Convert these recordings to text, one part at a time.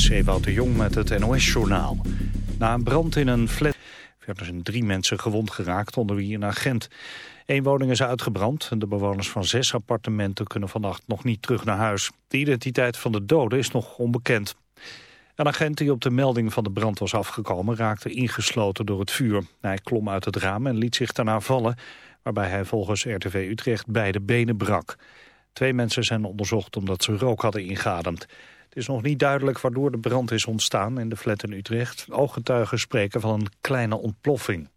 is Ewout de Jong met het NOS-journaal. Na een brand in een flat werden zijn drie mensen gewond geraakt, onder wie een agent. Eén woning is uitgebrand en de bewoners van zes appartementen kunnen vannacht nog niet terug naar huis. De identiteit van de doden is nog onbekend. Een agent die op de melding van de brand was afgekomen raakte ingesloten door het vuur. Hij klom uit het raam en liet zich daarna vallen, waarbij hij volgens RTV Utrecht beide benen brak. Twee mensen zijn onderzocht omdat ze rook hadden ingeademd. Het is nog niet duidelijk waardoor de brand is ontstaan in de flat in Utrecht. Ooggetuigen spreken van een kleine ontploffing.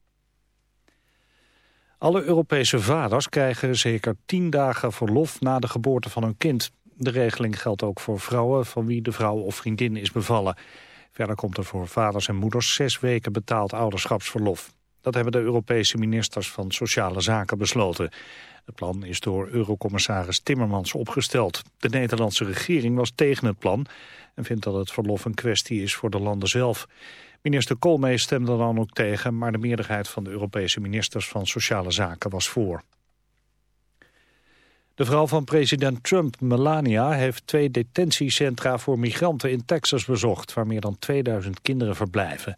Alle Europese vaders krijgen zeker tien dagen verlof na de geboorte van hun kind. De regeling geldt ook voor vrouwen van wie de vrouw of vriendin is bevallen. Verder komt er voor vaders en moeders zes weken betaald ouderschapsverlof. Dat hebben de Europese ministers van Sociale Zaken besloten. Het plan is door eurocommissaris Timmermans opgesteld. De Nederlandse regering was tegen het plan en vindt dat het verlof een kwestie is voor de landen zelf. Minister Koolmees stemde dan ook tegen, maar de meerderheid van de Europese ministers van Sociale Zaken was voor. De vrouw van president Trump, Melania, heeft twee detentiecentra voor migranten in Texas bezocht, waar meer dan 2000 kinderen verblijven.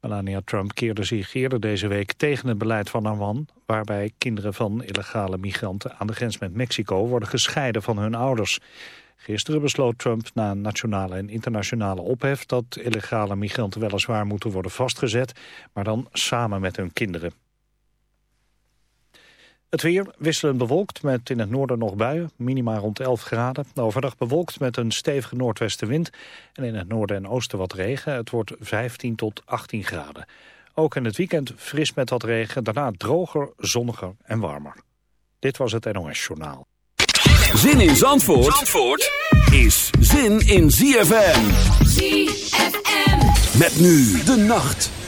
Melania Trump keerde zich eerder deze week tegen het beleid van haar man... waarbij kinderen van illegale migranten aan de grens met Mexico... worden gescheiden van hun ouders. Gisteren besloot Trump na nationale en internationale ophef... dat illegale migranten weliswaar moeten worden vastgezet... maar dan samen met hun kinderen. Het weer wisselend bewolkt met in het noorden nog buien, minima rond 11 graden. Overdag bewolkt met een stevige noordwestenwind en in het noorden en oosten wat regen. Het wordt 15 tot 18 graden. Ook in het weekend fris met wat regen, daarna droger, zonniger en warmer. Dit was het NOS Journaal. Zin in Zandvoort, Zandvoort is zin in ZFM. ZFM. Met nu de nacht.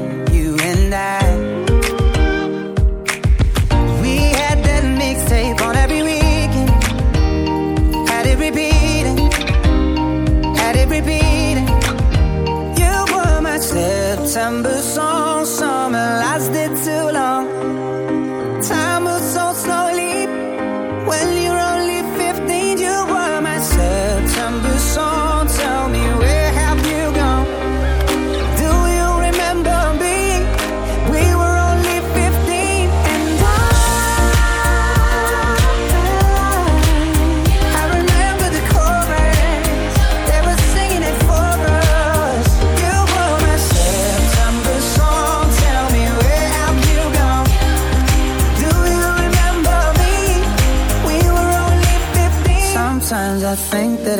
September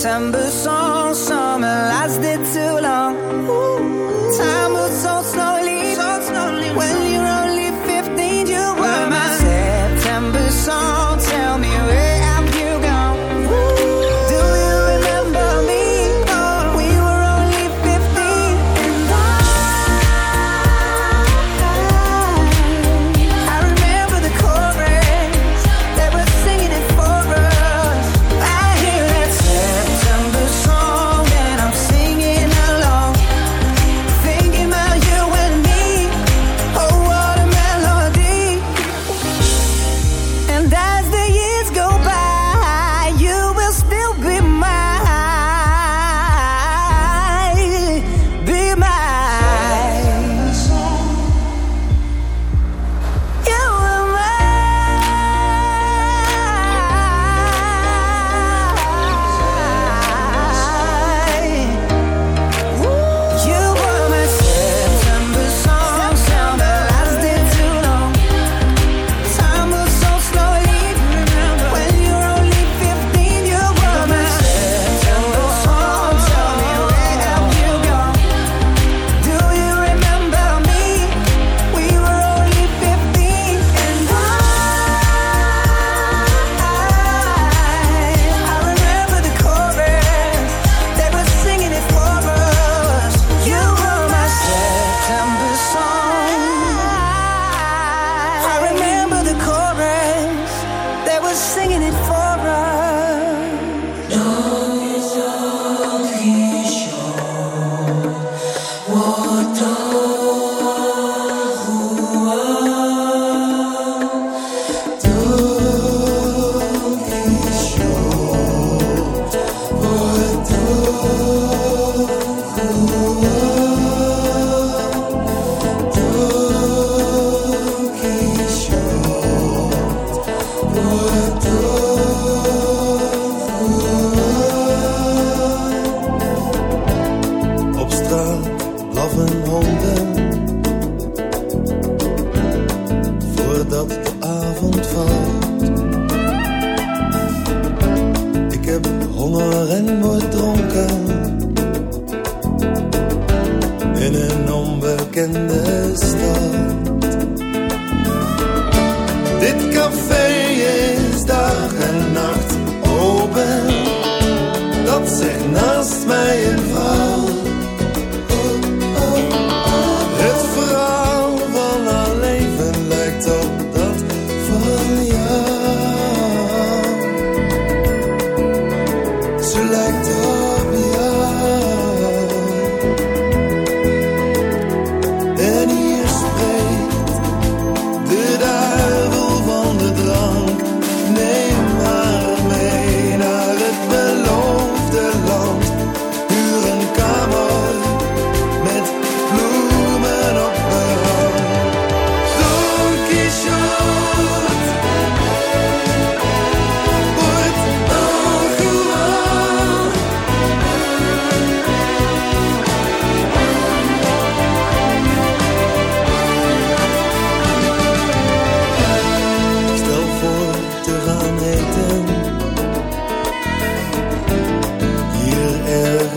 September song,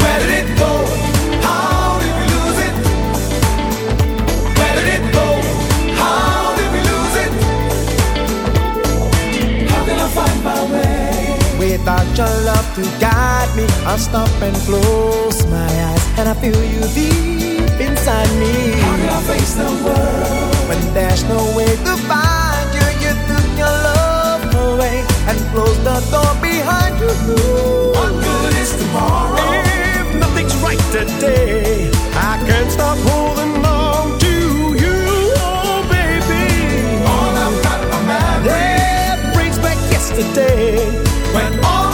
Where did it go? How did we lose it? Where did it go? How did we lose it? How can I find my way? Without your love to guide me, I'll stop and close my eyes, and I feel you deep inside me. Can I face the world when there's no way to find you? You took your love away and closed the door behind you. What good is tomorrow if nothing's right today? I can't stop holding on to you, oh baby. All I've got are memories that brings back yesterday when all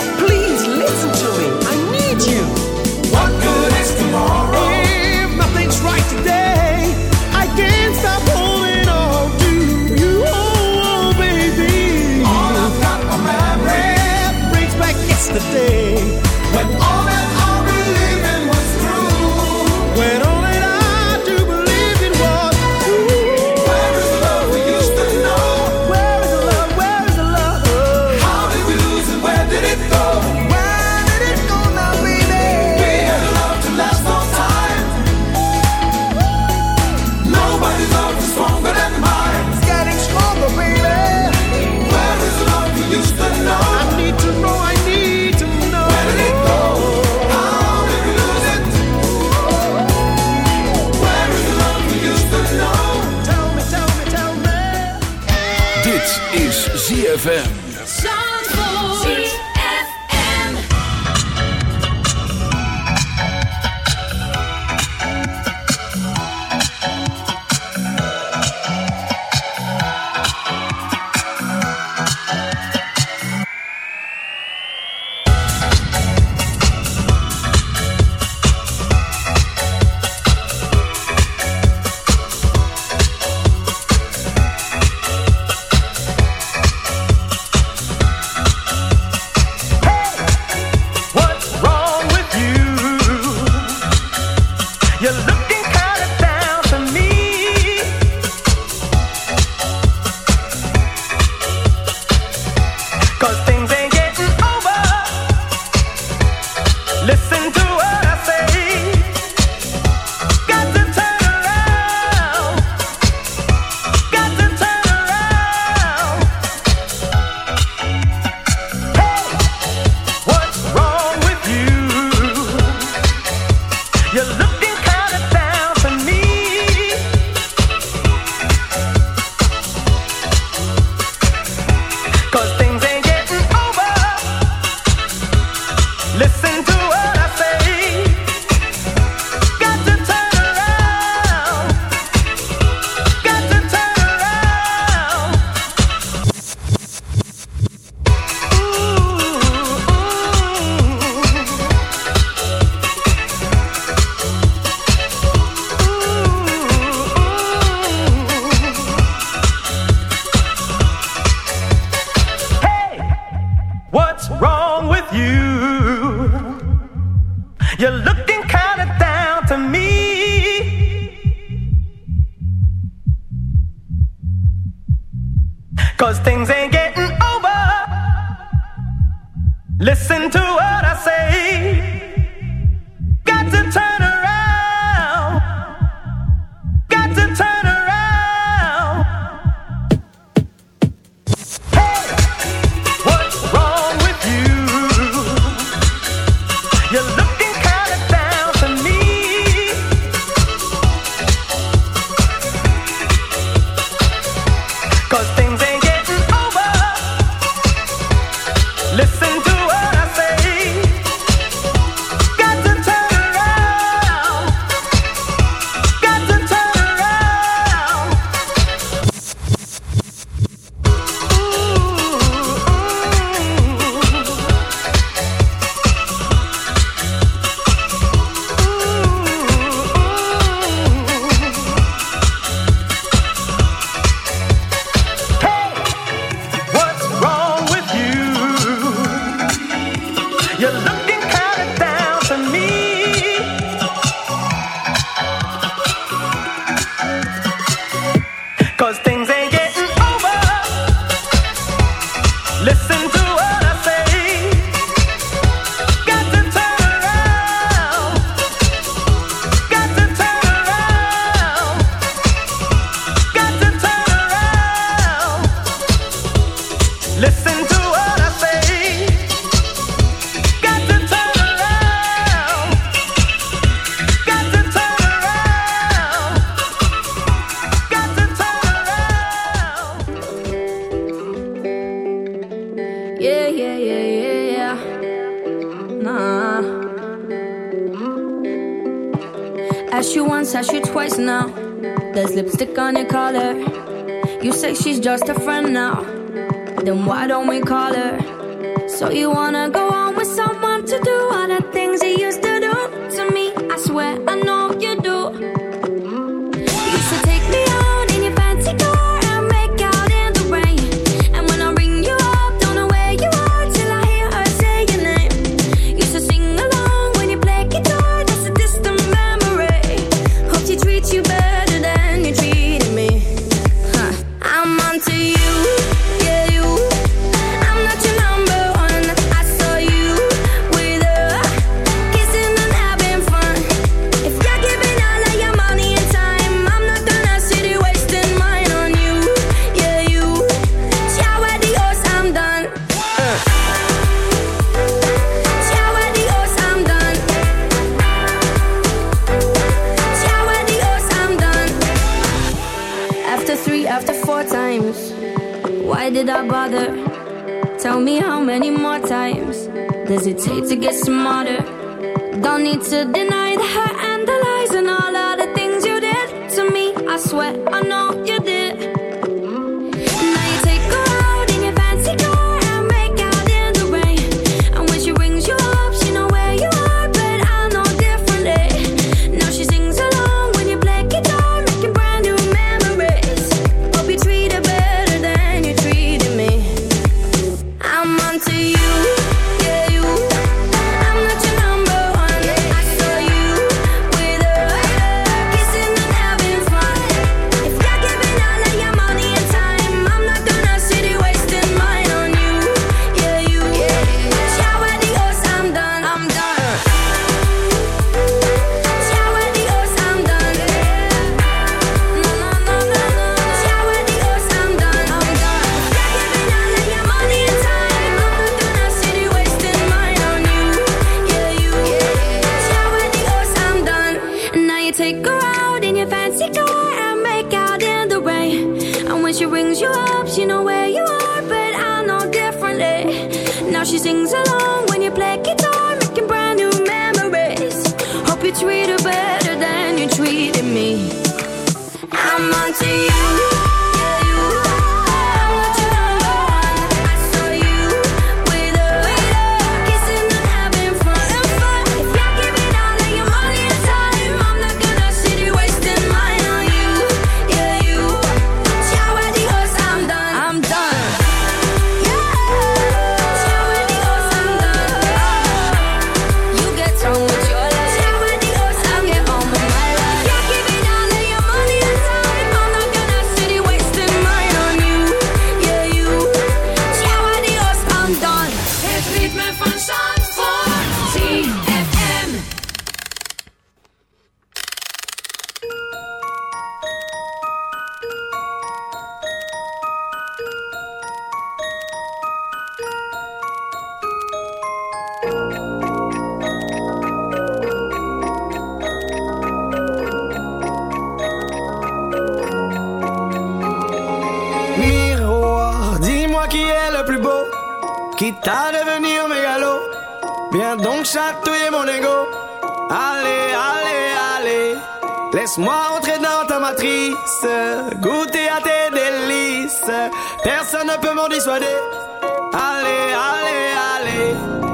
So you wanna go on with someone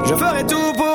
Je ferai tout pour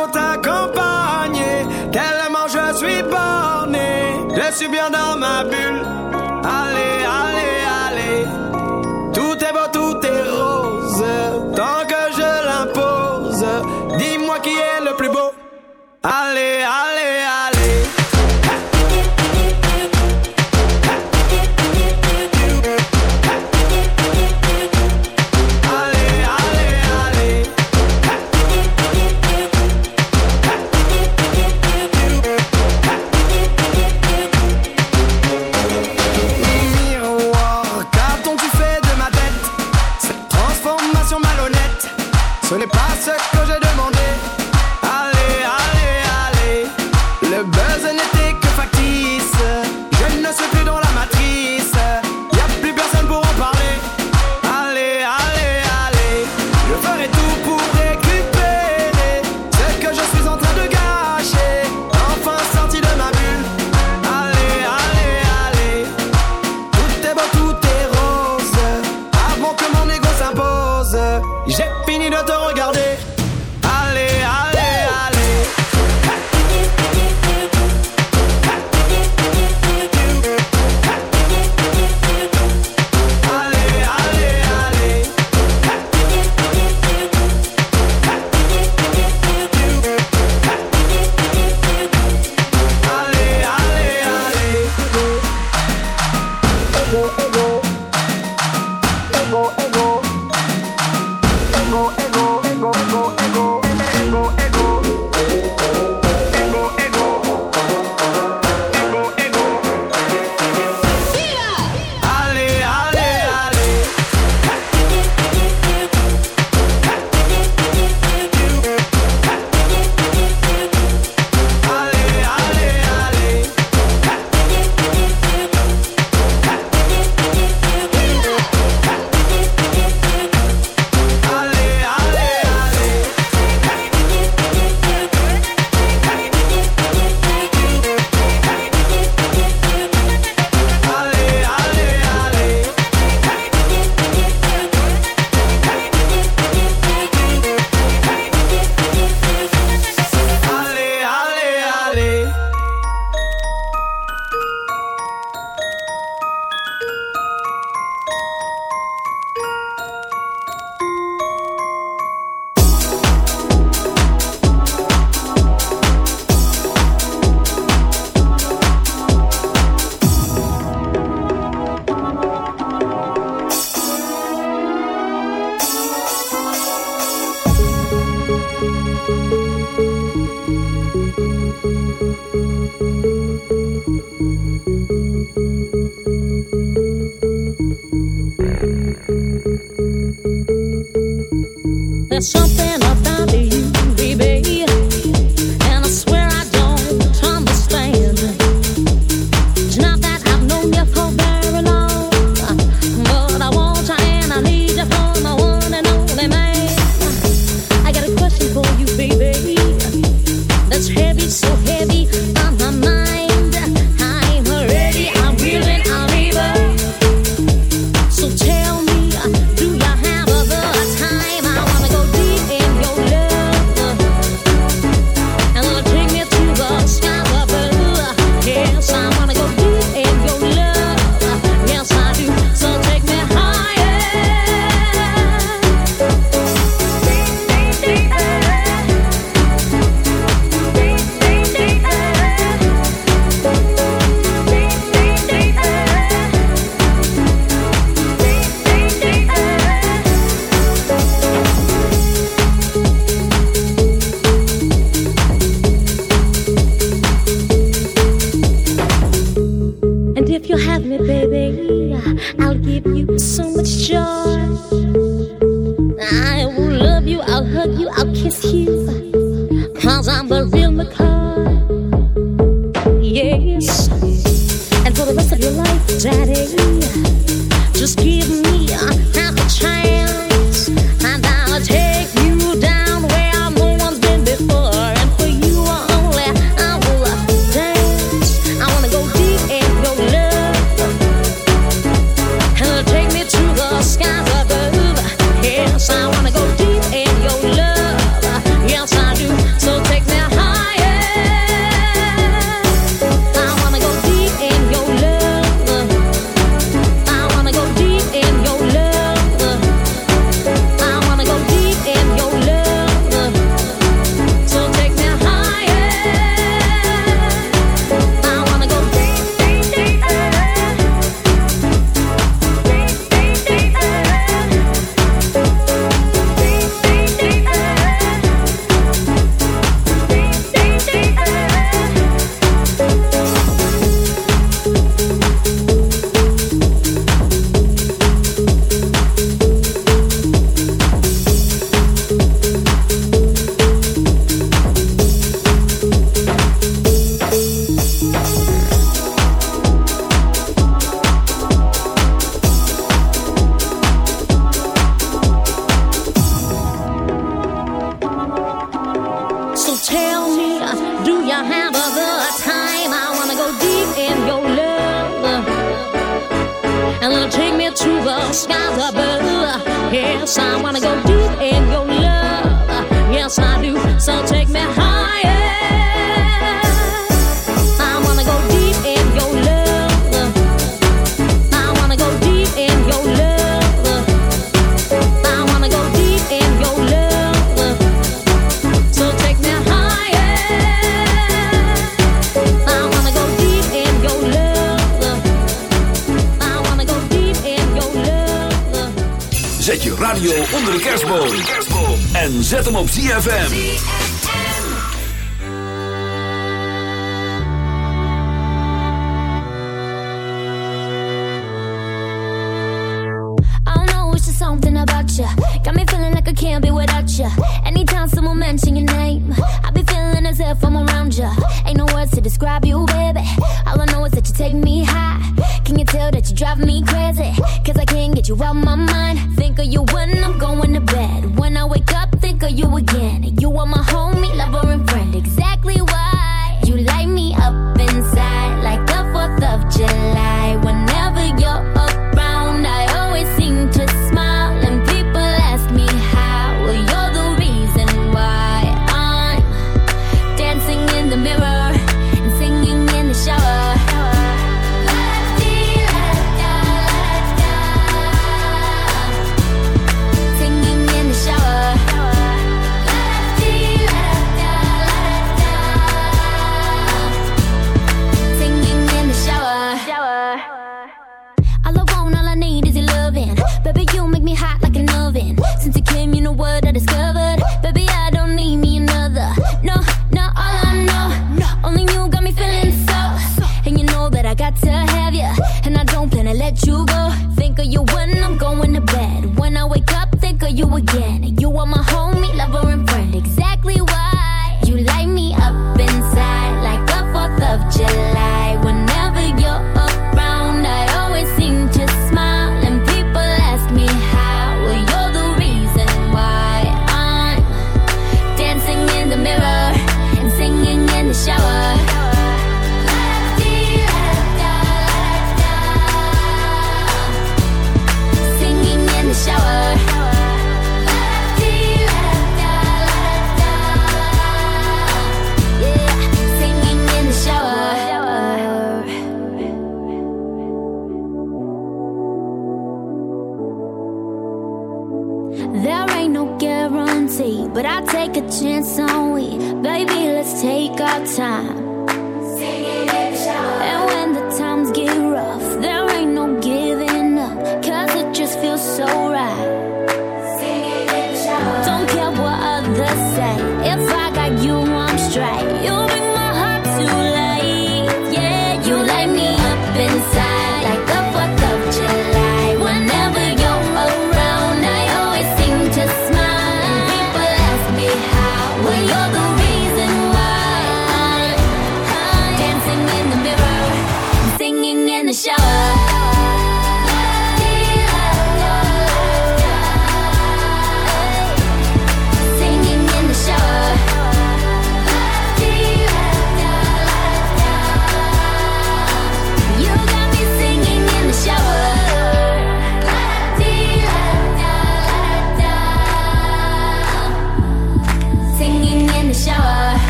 been